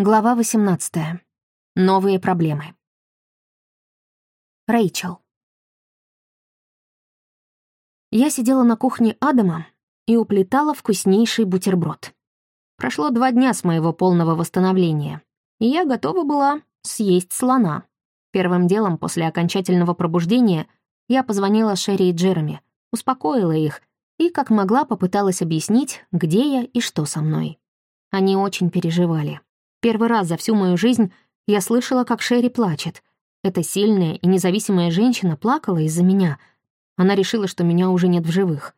Глава 18. Новые проблемы. Рэйчел. Я сидела на кухне Адама и уплетала вкуснейший бутерброд. Прошло два дня с моего полного восстановления, и я готова была съесть слона. Первым делом после окончательного пробуждения я позвонила Шерри и Джереми, успокоила их и, как могла, попыталась объяснить, где я и что со мной. Они очень переживали. Первый раз за всю мою жизнь я слышала, как Шерри плачет. Эта сильная и независимая женщина плакала из-за меня. Она решила, что меня уже нет в живых.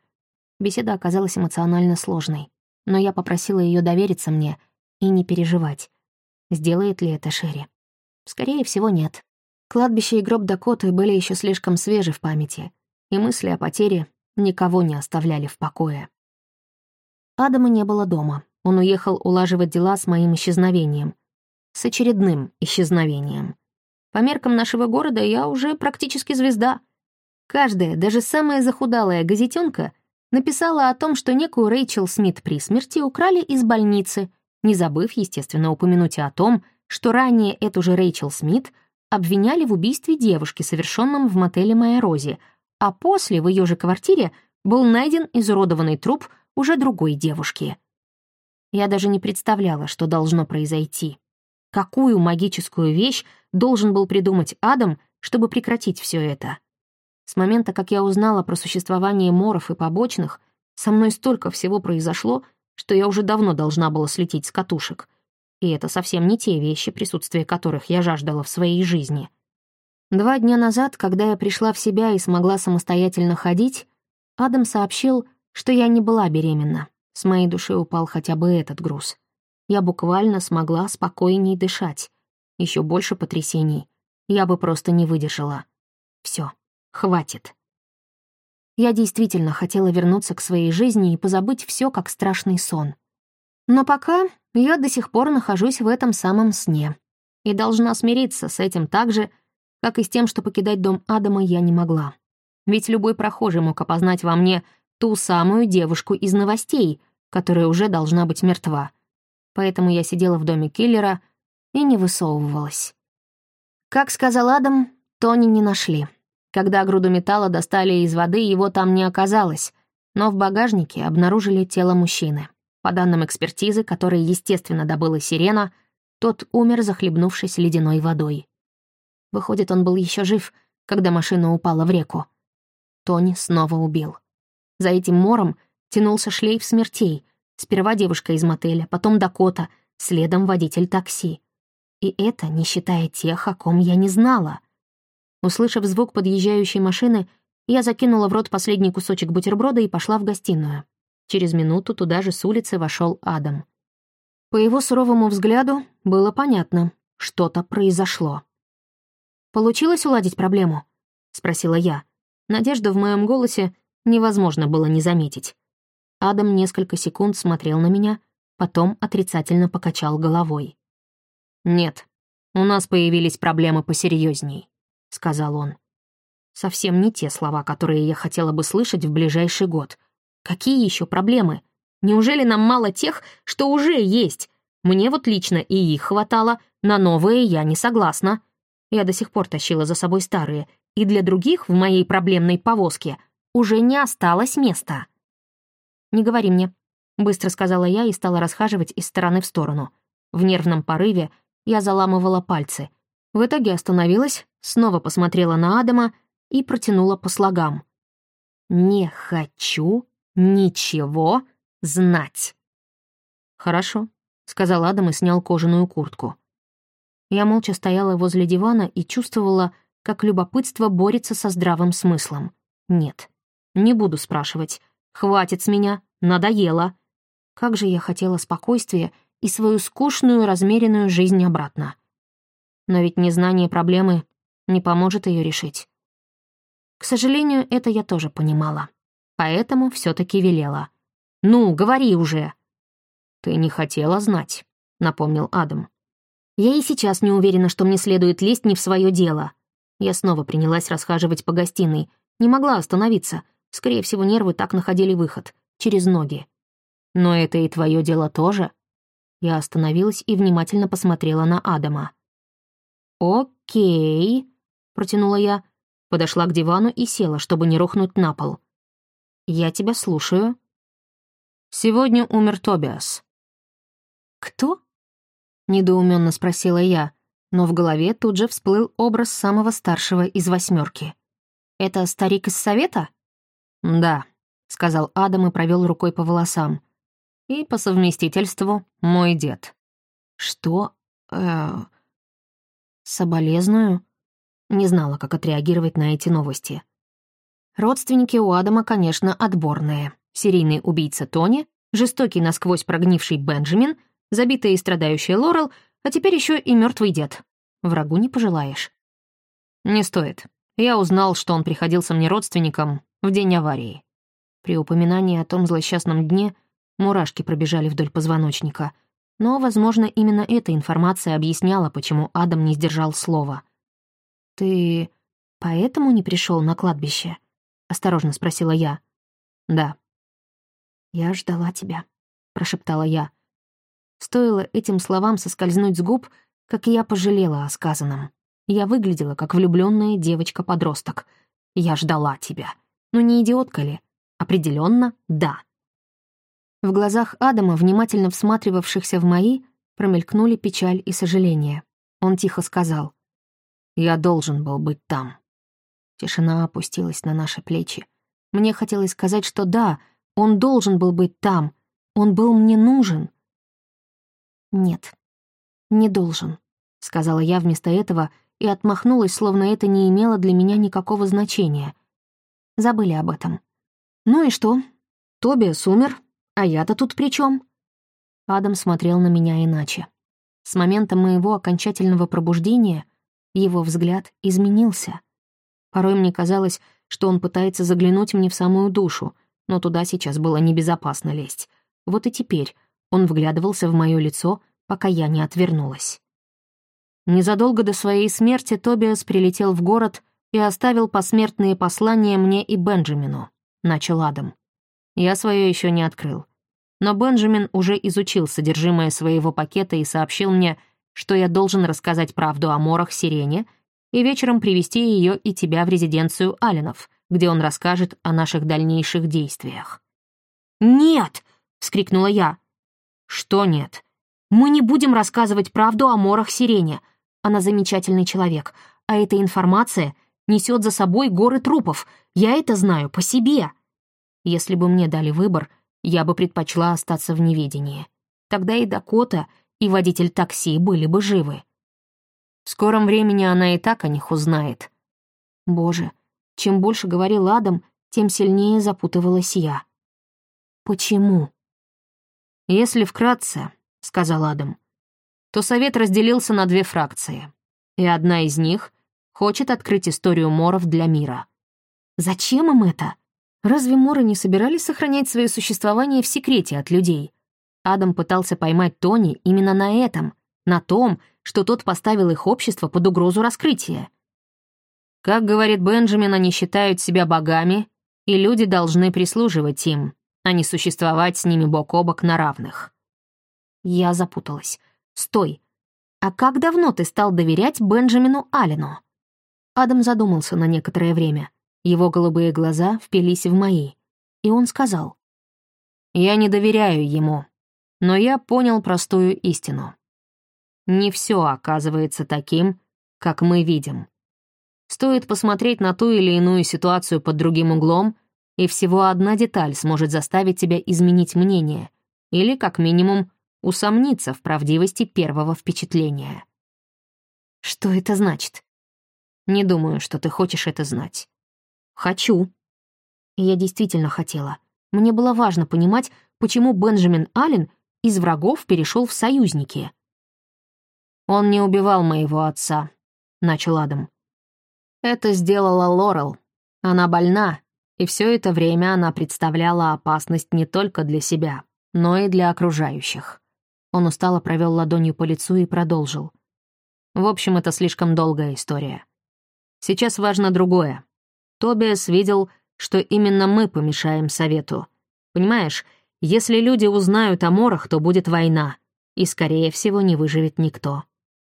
Беседа оказалась эмоционально сложной, но я попросила ее довериться мне и не переживать. Сделает ли это Шерри? Скорее всего, нет. Кладбище и гроб Дакоты были еще слишком свежи в памяти, и мысли о потере никого не оставляли в покое. Адама не было дома. Он уехал улаживать дела с моим исчезновением. С очередным исчезновением. По меркам нашего города я уже практически звезда. Каждая, даже самая захудалая газетенка написала о том, что некую Рэйчел Смит при смерти украли из больницы, не забыв, естественно, упомянуть о том, что ранее эту же Рэйчел Смит обвиняли в убийстве девушки, совершенном в мотеле Майя Рози, а после в ее же квартире был найден изуродованный труп уже другой девушки. Я даже не представляла, что должно произойти. Какую магическую вещь должен был придумать Адам, чтобы прекратить все это? С момента, как я узнала про существование моров и побочных, со мной столько всего произошло, что я уже давно должна была слететь с катушек. И это совсем не те вещи, присутствие которых я жаждала в своей жизни. Два дня назад, когда я пришла в себя и смогла самостоятельно ходить, Адам сообщил, что я не была беременна. С моей души упал хотя бы этот груз. Я буквально смогла спокойней дышать. Еще больше потрясений. Я бы просто не выдержала. Все, хватит. Я действительно хотела вернуться к своей жизни и позабыть все как страшный сон. Но пока я до сих пор нахожусь в этом самом сне и должна смириться с этим так же, как и с тем, что покидать дом Адама я не могла. Ведь любой прохожий мог опознать во мне ту самую девушку из новостей, которая уже должна быть мертва. Поэтому я сидела в доме киллера и не высовывалась. Как сказал Адам, Тони не нашли. Когда груду металла достали из воды, его там не оказалось, но в багажнике обнаружили тело мужчины. По данным экспертизы, которой, естественно, добыла сирена, тот умер, захлебнувшись ледяной водой. Выходит, он был еще жив, когда машина упала в реку. Тони снова убил. За этим мором тянулся шлейф смертей. Сперва девушка из мотеля, потом Дакота, следом водитель такси. И это не считая тех, о ком я не знала. Услышав звук подъезжающей машины, я закинула в рот последний кусочек бутерброда и пошла в гостиную. Через минуту туда же с улицы вошел Адам. По его суровому взгляду было понятно, что-то произошло. «Получилось уладить проблему?» — спросила я. Надежду в моем голосе невозможно было не заметить. Адам несколько секунд смотрел на меня, потом отрицательно покачал головой. «Нет, у нас появились проблемы посерьезней», — сказал он. Совсем не те слова, которые я хотела бы слышать в ближайший год. Какие еще проблемы? Неужели нам мало тех, что уже есть? Мне вот лично и их хватало, на новые я не согласна. Я до сих пор тащила за собой старые, и для других в моей проблемной повозке уже не осталось места. «Не говори мне», — быстро сказала я и стала расхаживать из стороны в сторону. В нервном порыве я заламывала пальцы. В итоге остановилась, снова посмотрела на Адама и протянула по слогам. «Не хочу ничего знать». «Хорошо», — сказал Адам и снял кожаную куртку. Я молча стояла возле дивана и чувствовала, как любопытство борется со здравым смыслом. Нет, не буду спрашивать. Хватит с меня, надоело. Как же я хотела спокойствия и свою скучную, размеренную жизнь обратно. Но ведь незнание проблемы не поможет ее решить. К сожалению, это я тоже понимала. Поэтому все таки велела. «Ну, говори уже!» «Ты не хотела знать», — напомнил Адам. Я и сейчас не уверена, что мне следует лезть не в свое дело. Я снова принялась расхаживать по гостиной. Не могла остановиться. Скорее всего, нервы так находили выход. Через ноги. Но это и твое дело тоже. Я остановилась и внимательно посмотрела на Адама. «Окей», — протянула я, подошла к дивану и села, чтобы не рухнуть на пол. «Я тебя слушаю». «Сегодня умер Тобиас». «Кто?» — недоуменно спросила я, но в голове тут же всплыл образ самого старшего из восьмерки. «Это старик из совета?» «Да», — сказал Адам и провел рукой по волосам. «И по совместительству мой дед». «Что? Э, соболезную?» Не знала, как отреагировать на эти новости. Родственники у Адама, конечно, отборные. Серийный убийца Тони, жестокий насквозь прогнивший Бенджамин, забитая и страдающая Лорел, а теперь еще и мертвый дед. Врагу не пожелаешь. Не стоит. Я узнал, что он приходился мне родственником в день аварии. При упоминании о том злосчастном дне мурашки пробежали вдоль позвоночника. Но, возможно, именно эта информация объясняла, почему Адам не сдержал слова. «Ты поэтому не пришел на кладбище?» — осторожно спросила я. «Да». «Я ждала тебя», — прошептала я. Стоило этим словам соскользнуть с губ, как я пожалела о сказанном. Я выглядела, как влюбленная девочка-подросток. Я ждала тебя. Ну не идиотка ли? Определенно, да. В глазах Адама, внимательно всматривавшихся в мои, промелькнули печаль и сожаление. Он тихо сказал. «Я должен был быть там». Тишина опустилась на наши плечи. Мне хотелось сказать, что да, он должен был быть там. Он был мне нужен. Нет, не должен», — сказала я вместо этого и отмахнулась, словно это не имело для меня никакого значения. Забыли об этом. «Ну и что? Тобиас умер, а я-то тут при чем? Адам смотрел на меня иначе. С момента моего окончательного пробуждения его взгляд изменился. Порой мне казалось, что он пытается заглянуть мне в самую душу, но туда сейчас было небезопасно лезть. Вот и теперь он вглядывался в мое лицо, пока я не отвернулась. Незадолго до своей смерти Тобиас прилетел в город и оставил посмертные послания мне и Бенджамину, начал Адам. Я свое еще не открыл. Но Бенджамин уже изучил содержимое своего пакета и сообщил мне, что я должен рассказать правду о Морах Сирене и вечером привести ее и тебя в резиденцию Алленов, где он расскажет о наших дальнейших действиях. «Нет!» — вскрикнула я. «Что нет?» Мы не будем рассказывать правду о морах Сирене. Она замечательный человек, а эта информация несет за собой горы трупов. Я это знаю по себе. Если бы мне дали выбор, я бы предпочла остаться в неведении. Тогда и Дакота, и водитель такси были бы живы. В скором времени она и так о них узнает. Боже, чем больше говорил Адам, тем сильнее запутывалась я. Почему? Если вкратце, — сказал Адам, — то совет разделился на две фракции, и одна из них хочет открыть историю моров для мира. Зачем им это? Разве моры не собирались сохранять свое существование в секрете от людей? Адам пытался поймать Тони именно на этом, на том, что тот поставил их общество под угрозу раскрытия. Как говорит Бенджамин, они считают себя богами, и люди должны прислуживать им, а не существовать с ними бок о бок на равных. Я запуталась. «Стой! А как давно ты стал доверять Бенджамину Аллену?» Адам задумался на некоторое время. Его голубые глаза впились в мои. И он сказал. «Я не доверяю ему, но я понял простую истину. Не все оказывается таким, как мы видим. Стоит посмотреть на ту или иную ситуацию под другим углом, и всего одна деталь сможет заставить тебя изменить мнение, или, как минимум, усомниться в правдивости первого впечатления. Что это значит? Не думаю, что ты хочешь это знать. Хочу. Я действительно хотела. Мне было важно понимать, почему Бенджамин Аллен из врагов перешел в союзники. «Он не убивал моего отца», — начал Адам. «Это сделала Лорел. Она больна, и все это время она представляла опасность не только для себя, но и для окружающих. Он устало провел ладонью по лицу и продолжил. В общем, это слишком долгая история. Сейчас важно другое. Тобиас видел, что именно мы помешаем совету. Понимаешь, если люди узнают о морах, то будет война. и, скорее всего, не выживет никто.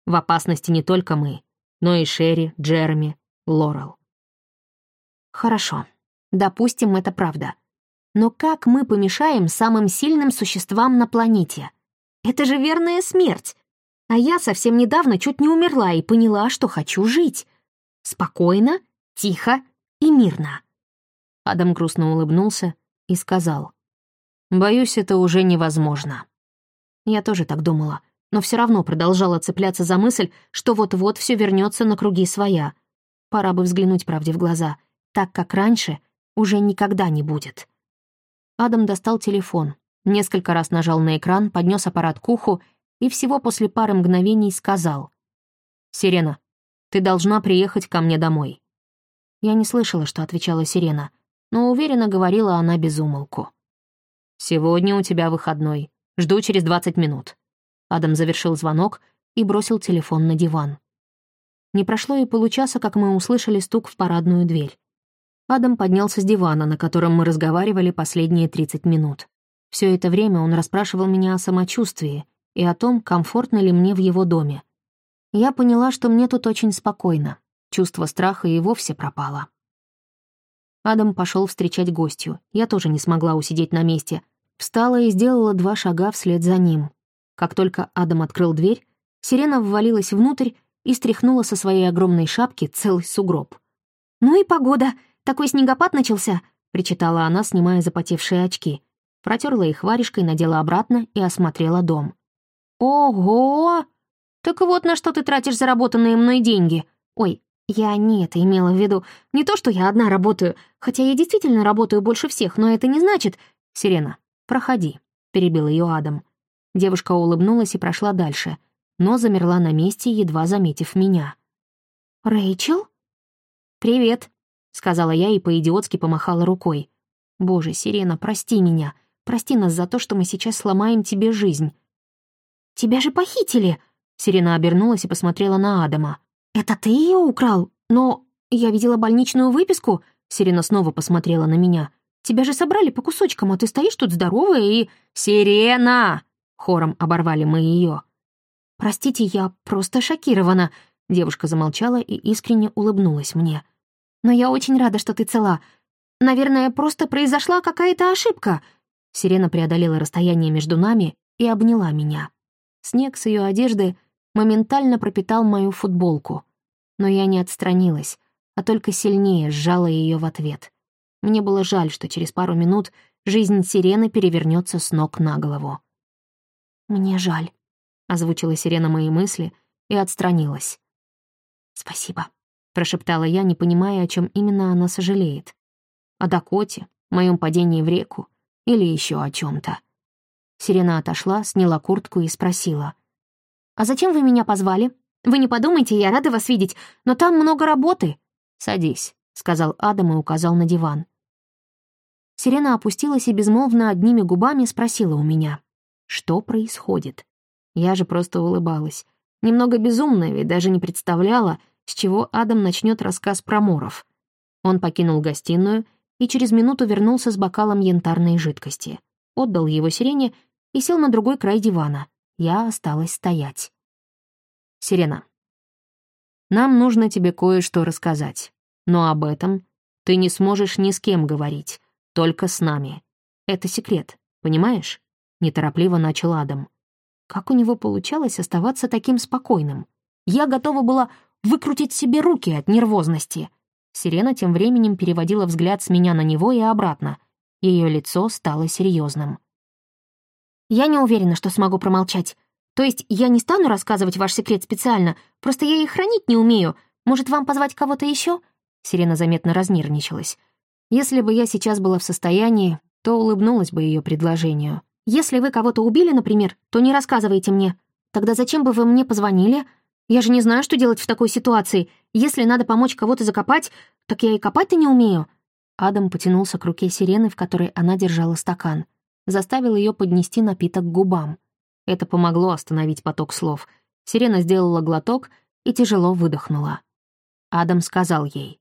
В опасности не только мы, но и Шерри, Джереми, Лорел. Хорошо, допустим, это правда. Но как мы помешаем самым сильным существам на планете? Это же верная смерть. А я совсем недавно чуть не умерла и поняла, что хочу жить. Спокойно, тихо и мирно. Адам грустно улыбнулся и сказал. «Боюсь, это уже невозможно». Я тоже так думала, но все равно продолжала цепляться за мысль, что вот-вот все вернется на круги своя. Пора бы взглянуть правде в глаза, так как раньше уже никогда не будет. Адам достал телефон, несколько раз нажал на экран, поднес аппарат к уху и всего после пары мгновений сказал. «Сирена, ты должна приехать ко мне домой». Я не слышала, что отвечала Сирена, но уверенно говорила она без умолку. «Сегодня у тебя выходной. Жду через 20 минут». Адам завершил звонок и бросил телефон на диван. Не прошло и получаса, как мы услышали стук в парадную дверь. Адам поднялся с дивана, на котором мы разговаривали последние 30 минут. Все это время он расспрашивал меня о самочувствии и о том, комфортно ли мне в его доме. Я поняла, что мне тут очень спокойно. Чувство страха и вовсе пропало. Адам пошел встречать гостью. Я тоже не смогла усидеть на месте. Встала и сделала два шага вслед за ним. Как только Адам открыл дверь, сирена ввалилась внутрь и стряхнула со своей огромной шапки целый сугроб. «Ну и погода! Такой снегопад начался!» — причитала она, снимая запотевшие очки. Протерла их варежкой, надела обратно и осмотрела дом. «Ого! Так вот на что ты тратишь заработанные мной деньги. Ой, я не это имела в виду. Не то, что я одна работаю, хотя я действительно работаю больше всех, но это не значит... Сирена, проходи, перебил ее Адам. Девушка улыбнулась и прошла дальше, но замерла на месте, едва заметив меня. «Рэйчел?» «Привет», — сказала я и по-идиотски помахала рукой. «Боже, Сирена, прости меня. Прости нас за то, что мы сейчас сломаем тебе жизнь». «Тебя же похитили!» Сирена обернулась и посмотрела на Адама. «Это ты ее украл? Но я видела больничную выписку». Сирена снова посмотрела на меня. «Тебя же собрали по кусочкам, а ты стоишь тут здоровая и...» «Сирена!» Хором оборвали мы ее. «Простите, я просто шокирована», — девушка замолчала и искренне улыбнулась мне. «Но я очень рада, что ты цела. Наверное, просто произошла какая-то ошибка». Сирена преодолела расстояние между нами и обняла меня. Снег с ее одежды моментально пропитал мою футболку. Но я не отстранилась, а только сильнее сжала ее в ответ. Мне было жаль, что через пару минут жизнь сирены перевернется с ног на голову. «Мне жаль», — озвучила сирена мои мысли и отстранилась. «Спасибо», — прошептала я, не понимая, о чем именно она сожалеет. О Дакоте, моем падении в реку или еще о чем то Сирена отошла, сняла куртку и спросила. «А зачем вы меня позвали? Вы не подумайте, я рада вас видеть, но там много работы». «Садись», — сказал Адам и указал на диван. Сирена опустилась и безмолвно одними губами спросила у меня, что происходит. Я же просто улыбалась. Немного безумная, ведь даже не представляла, с чего Адам начнет рассказ про Моров. Он покинул гостиную и через минуту вернулся с бокалом янтарной жидкости. Отдал его сирене и сел на другой край дивана. Я осталась стоять. «Сирена, нам нужно тебе кое-что рассказать, но об этом ты не сможешь ни с кем говорить, только с нами. Это секрет, понимаешь?» Неторопливо начал Адам. Как у него получалось оставаться таким спокойным? Я готова была выкрутить себе руки от нервозности. Сирена тем временем переводила взгляд с меня на него и обратно. Ее лицо стало серьезным. Я не уверена, что смогу промолчать. То есть я не стану рассказывать ваш секрет специально, просто я их хранить не умею. Может, вам позвать кого-то еще? Сирена заметно разнервничалась. Если бы я сейчас была в состоянии, то улыбнулась бы ее предложению. «Если вы кого-то убили, например, то не рассказывайте мне. Тогда зачем бы вы мне позвонили? Я же не знаю, что делать в такой ситуации. Если надо помочь кого-то закопать, так я и копать-то не умею». Адам потянулся к руке сирены, в которой она держала стакан заставил ее поднести напиток к губам. Это помогло остановить поток слов. Сирена сделала глоток и тяжело выдохнула. Адам сказал ей,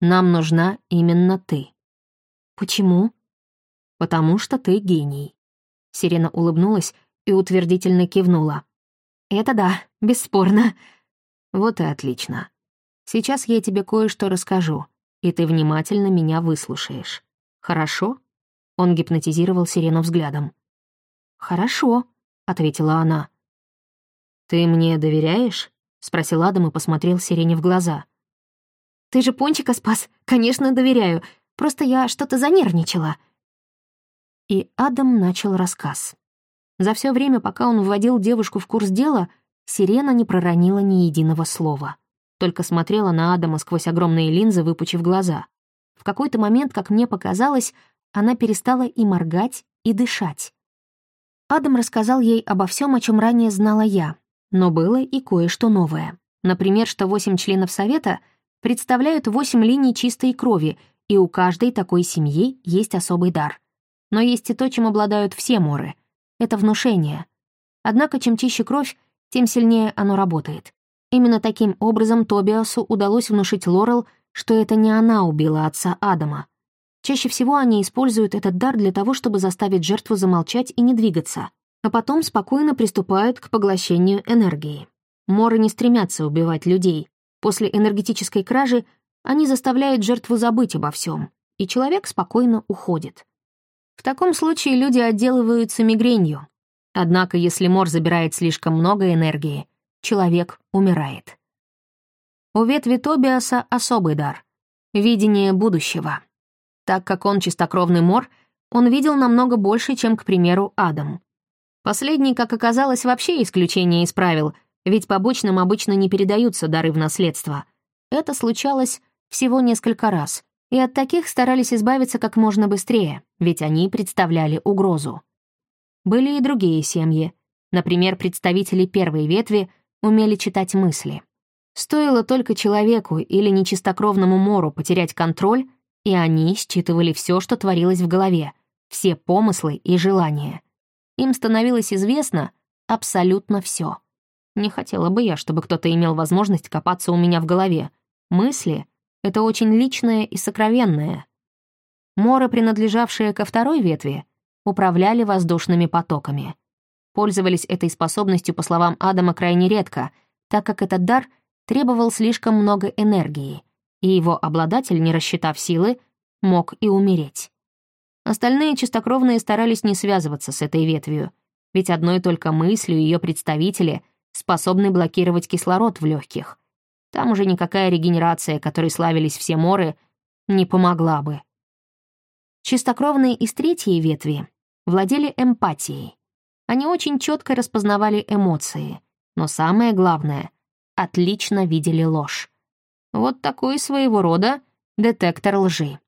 «Нам нужна именно ты». «Почему?» «Потому что ты гений». Сирена улыбнулась и утвердительно кивнула. «Это да, бесспорно». «Вот и отлично. Сейчас я тебе кое-что расскажу, и ты внимательно меня выслушаешь. Хорошо?» Он гипнотизировал Сирену взглядом. «Хорошо», — ответила она. «Ты мне доверяешь?» — спросил Адам и посмотрел Сирене в глаза. «Ты же Пончика спас. Конечно, доверяю. Просто я что-то занервничала». И Адам начал рассказ. За все время, пока он вводил девушку в курс дела, Сирена не проронила ни единого слова. Только смотрела на Адама сквозь огромные линзы, выпучив глаза. В какой-то момент, как мне показалось, она перестала и моргать, и дышать. Адам рассказал ей обо всем, о чем ранее знала я, но было и кое-что новое. Например, что восемь членов Совета представляют восемь линий чистой крови, и у каждой такой семьи есть особый дар. Но есть и то, чем обладают все моры. Это внушение. Однако, чем чище кровь, тем сильнее оно работает. Именно таким образом Тобиасу удалось внушить Лорел, что это не она убила отца Адама. Чаще всего они используют этот дар для того, чтобы заставить жертву замолчать и не двигаться, а потом спокойно приступают к поглощению энергии. Моры не стремятся убивать людей. После энергетической кражи они заставляют жертву забыть обо всем, и человек спокойно уходит. В таком случае люди отделываются мигренью. Однако, если мор забирает слишком много энергии, человек умирает. У ветви Тобиаса особый дар — видение будущего. Так как он чистокровный мор, он видел намного больше, чем, к примеру, Адам. Последний, как оказалось, вообще исключение из правил, ведь побочным обычно не передаются дары в наследство. Это случалось всего несколько раз, и от таких старались избавиться как можно быстрее, ведь они представляли угрозу. Были и другие семьи. Например, представители первой ветви умели читать мысли. Стоило только человеку или нечистокровному мору потерять контроль, и они считывали все, что творилось в голове, все помыслы и желания. Им становилось известно абсолютно все. Не хотела бы я, чтобы кто-то имел возможность копаться у меня в голове. Мысли — это очень личное и сокровенное. Моры, принадлежавшие ко второй ветви, управляли воздушными потоками. Пользовались этой способностью, по словам Адама, крайне редко, так как этот дар требовал слишком много энергии — и его обладатель, не рассчитав силы, мог и умереть. Остальные чистокровные старались не связываться с этой ветвью, ведь одной только мыслью ее представители способны блокировать кислород в легких. Там уже никакая регенерация, которой славились все моры, не помогла бы. Чистокровные из третьей ветви владели эмпатией. Они очень четко распознавали эмоции, но самое главное — отлично видели ложь. Вот такой своего рода детектор лжи.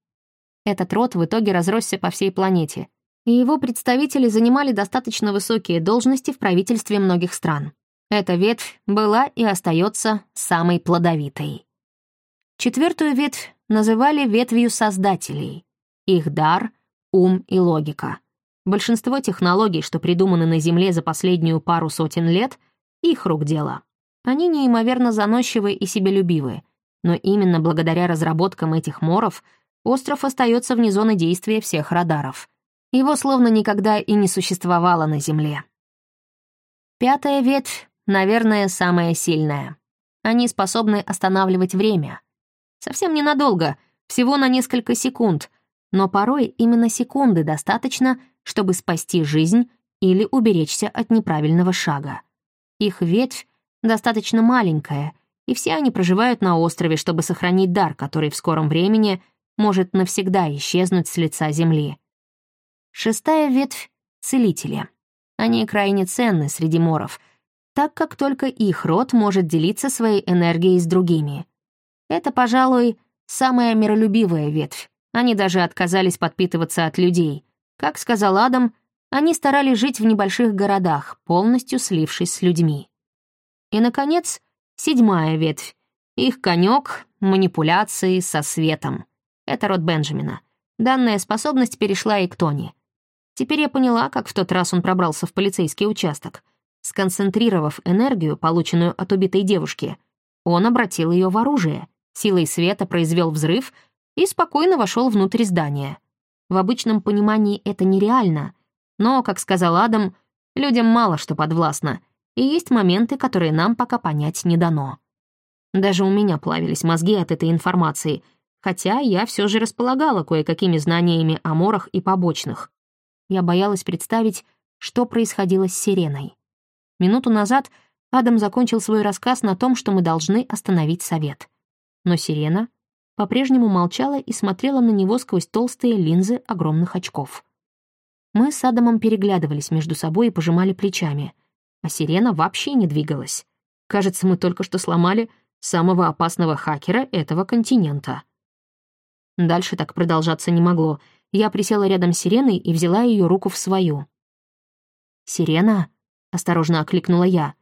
Этот род в итоге разросся по всей планете, и его представители занимали достаточно высокие должности в правительстве многих стран. Эта ветвь была и остается самой плодовитой. Четвертую ветвь называли ветвью создателей. Их дар — ум и логика. Большинство технологий, что придуманы на Земле за последнюю пару сотен лет, их рук дело. Они неимоверно заносчивы и себелюбивы — но именно благодаря разработкам этих моров остров остается вне зоны действия всех радаров. Его словно никогда и не существовало на Земле. Пятая ветвь, наверное, самая сильная. Они способны останавливать время. Совсем ненадолго, всего на несколько секунд, но порой именно секунды достаточно, чтобы спасти жизнь или уберечься от неправильного шага. Их ветвь достаточно маленькая — и все они проживают на острове, чтобы сохранить дар, который в скором времени может навсегда исчезнуть с лица земли. Шестая ветвь — целители. Они крайне ценны среди моров, так как только их род может делиться своей энергией с другими. Это, пожалуй, самая миролюбивая ветвь. Они даже отказались подпитываться от людей. Как сказал Адам, они старались жить в небольших городах, полностью слившись с людьми. И, наконец, Седьмая ветвь. Их конек — манипуляции со светом. Это род Бенджамина. Данная способность перешла и к Тони. Теперь я поняла, как в тот раз он пробрался в полицейский участок. Сконцентрировав энергию, полученную от убитой девушки, он обратил ее в оружие, силой света произвел взрыв и спокойно вошел внутрь здания. В обычном понимании это нереально, но, как сказал Адам, Людям мало что подвластно, и есть моменты, которые нам пока понять не дано. Даже у меня плавились мозги от этой информации, хотя я все же располагала кое-какими знаниями о морах и побочных. Я боялась представить, что происходило с Сиреной. Минуту назад Адам закончил свой рассказ на том, что мы должны остановить совет. Но Сирена по-прежнему молчала и смотрела на него сквозь толстые линзы огромных очков. Мы с Адамом переглядывались между собой и пожимали плечами, а Сирена вообще не двигалась. Кажется, мы только что сломали самого опасного хакера этого континента. Дальше так продолжаться не могло. Я присела рядом с Сиреной и взяла ее руку в свою. «Сирена?» — осторожно окликнула я.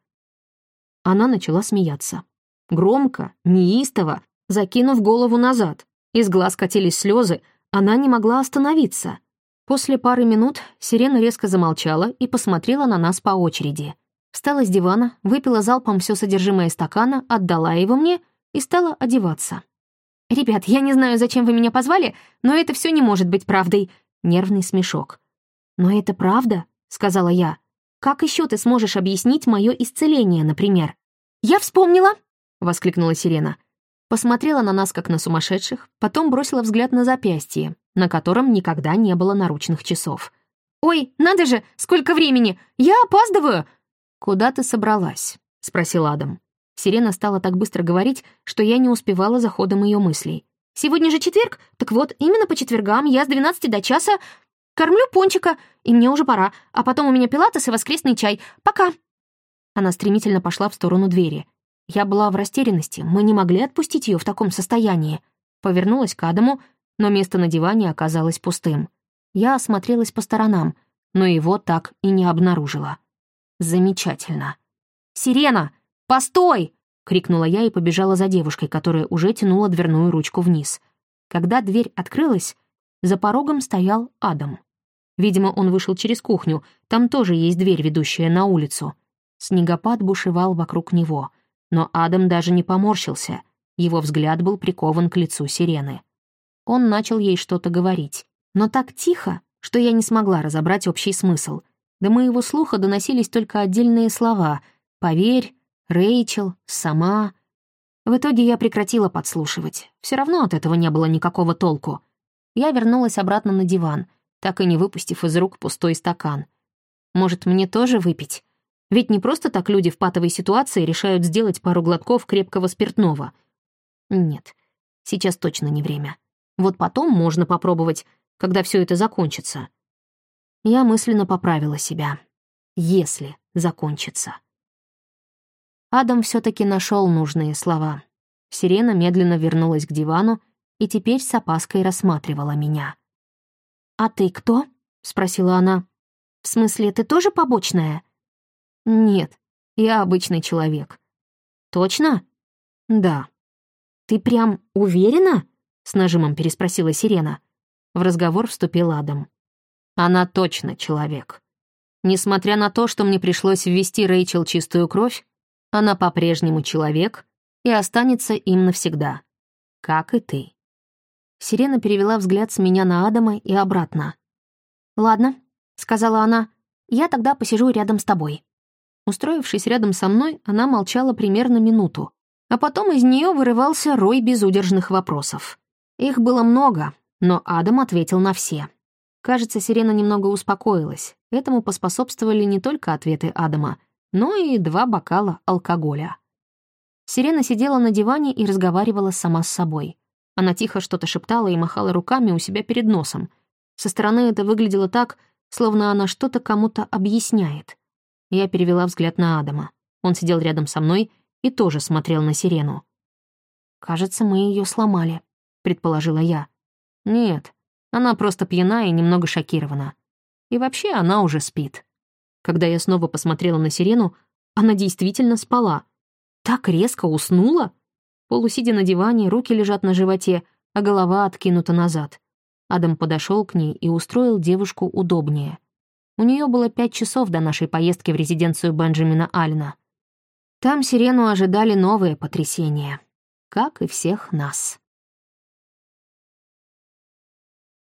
Она начала смеяться. Громко, неистово, закинув голову назад. Из глаз катились слезы, она не могла остановиться. После пары минут Сирена резко замолчала и посмотрела на нас по очереди. Встала с дивана, выпила залпом все содержимое стакана, отдала его мне и стала одеваться. «Ребят, я не знаю, зачем вы меня позвали, но это все не может быть правдой», — нервный смешок. «Но это правда», — сказала я. «Как еще ты сможешь объяснить мое исцеление, например?» «Я вспомнила!» — воскликнула Сирена. Посмотрела на нас, как на сумасшедших, потом бросила взгляд на запястье, на котором никогда не было наручных часов. «Ой, надо же, сколько времени! Я опаздываю!» «Куда ты собралась?» — спросил Адам. Сирена стала так быстро говорить, что я не успевала за ходом ее мыслей. «Сегодня же четверг? Так вот, именно по четвергам я с 12 до часа кормлю пончика, и мне уже пора, а потом у меня пилатес и воскресный чай. Пока!» Она стремительно пошла в сторону двери. Я была в растерянности, мы не могли отпустить ее в таком состоянии. Повернулась к Адаму, но место на диване оказалось пустым. Я осмотрелась по сторонам, но его так и не обнаружила. Замечательно. «Сирена! Постой!» — крикнула я и побежала за девушкой, которая уже тянула дверную ручку вниз. Когда дверь открылась, за порогом стоял Адам. Видимо, он вышел через кухню, там тоже есть дверь, ведущая на улицу. Снегопад бушевал вокруг него, но Адам даже не поморщился, его взгляд был прикован к лицу сирены. Он начал ей что-то говорить, но так тихо, что я не смогла разобрать общий смысл — до моего слуха доносились только отдельные слова «поверь», «Рэйчел», «сама». В итоге я прекратила подслушивать. Все равно от этого не было никакого толку. Я вернулась обратно на диван, так и не выпустив из рук пустой стакан. Может, мне тоже выпить? Ведь не просто так люди в патовой ситуации решают сделать пару глотков крепкого спиртного. Нет, сейчас точно не время. Вот потом можно попробовать, когда все это закончится. Я мысленно поправила себя. Если закончится. Адам все-таки нашел нужные слова. Сирена медленно вернулась к дивану и теперь с опаской рассматривала меня. «А ты кто?» — спросила она. «В смысле, ты тоже побочная?» «Нет, я обычный человек». «Точно?» «Да». «Ты прям уверена?» — с нажимом переспросила Сирена. В разговор вступил Адам. Она точно человек. Несмотря на то, что мне пришлось ввести Рэйчел чистую кровь, она по-прежнему человек и останется им навсегда. Как и ты. Сирена перевела взгляд с меня на Адама и обратно. «Ладно», — сказала она, — «я тогда посижу рядом с тобой». Устроившись рядом со мной, она молчала примерно минуту, а потом из нее вырывался рой безудержных вопросов. Их было много, но Адам ответил на все. Кажется, Сирена немного успокоилась. Этому поспособствовали не только ответы Адама, но и два бокала алкоголя. Сирена сидела на диване и разговаривала сама с собой. Она тихо что-то шептала и махала руками у себя перед носом. Со стороны это выглядело так, словно она что-то кому-то объясняет. Я перевела взгляд на Адама. Он сидел рядом со мной и тоже смотрел на Сирену. «Кажется, мы ее сломали», — предположила я. «Нет, она просто пьяна и немного шокирована. И вообще она уже спит. Когда я снова посмотрела на сирену, она действительно спала. Так резко уснула. Полусидя на диване, руки лежат на животе, а голова откинута назад. Адам подошел к ней и устроил девушку удобнее. У нее было пять часов до нашей поездки в резиденцию Бенджамина Алина. Там сирену ожидали новые потрясения, как и всех нас.